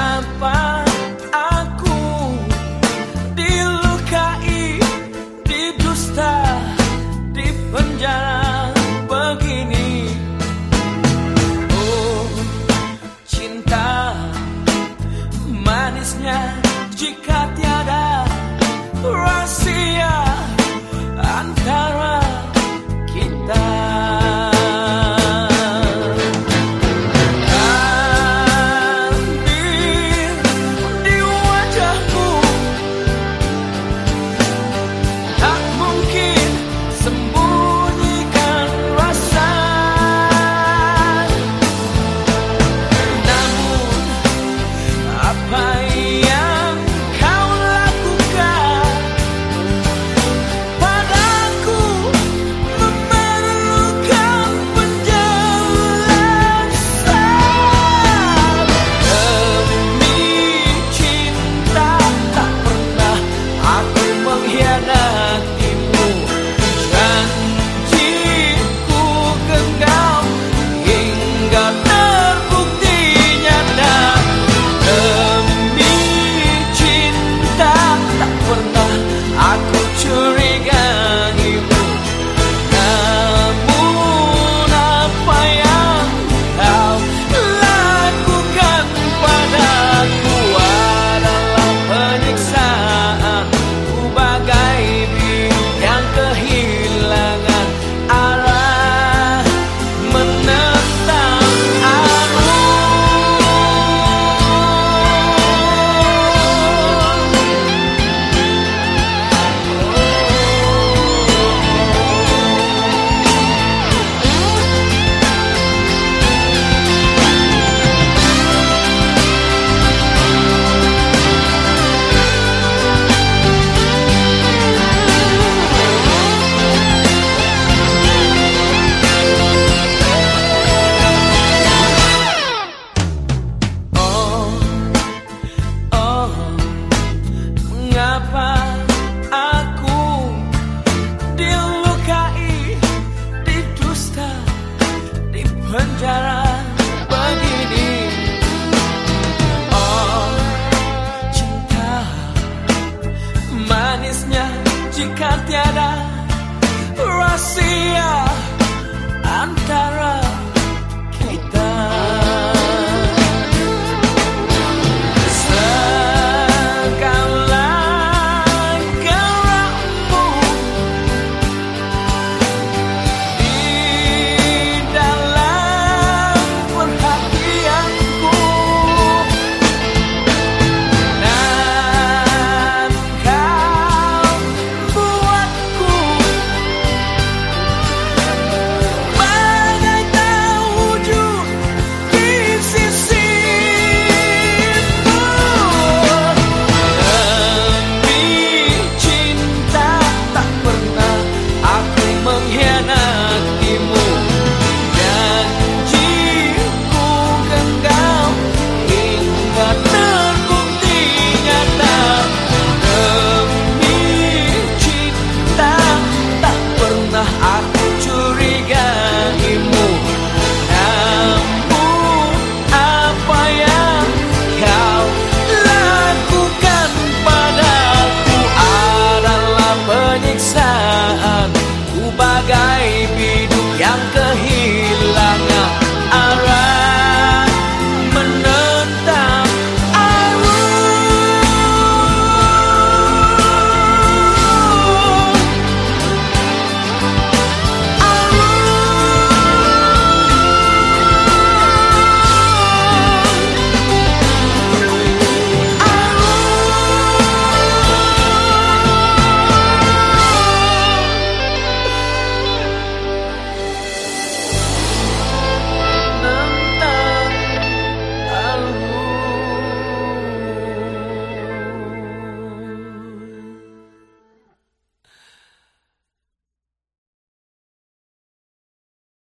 sampai manisnya jika tiada rahasia antara 梦魇。